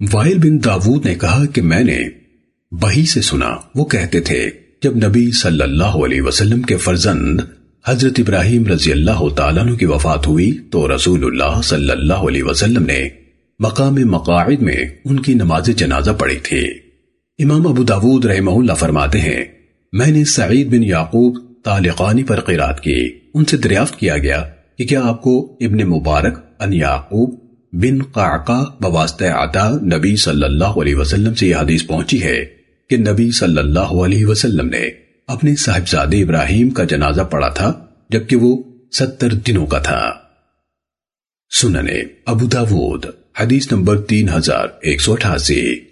While بن داود نے کہا کہ میں نے بہی سے سنا، وہ کہتے تھے، جب نبی صلی اللہ علیہ وسلم کے فرزند حضرت ابراہیم رضی اللہ تعالیٰ عنہ کی وفات ہوئی تو رسول اللہ صلی اللہ علیہ وسلم نے مقام مقاعد میں ان کی نماز جنازہ پڑھی تھی۔ امام ابو داود رحمہ اللہ فرماتے ہیں، میں نے سعید بن یعقوب طالقانی پر قرات کی، ان سے دریافت کیا گیا کہ کیا آپ کو ابن مبارک، ان یعقوب بن قعقہ بواسطہ عطا نبی صلی اللہ علیہ وسلم سے یہ حدیث پہنچی ہے کہ نبی صلی اللہ علیہ وسلم نے اپنے صاحبزادے ابراہیم کا جنازہ پڑا تھا، جبکہ وہ ستر دنوں کا تھا۔ سننے ابو داود، حدیث نمبر تین ہزار ایک سو اٹھاسی۔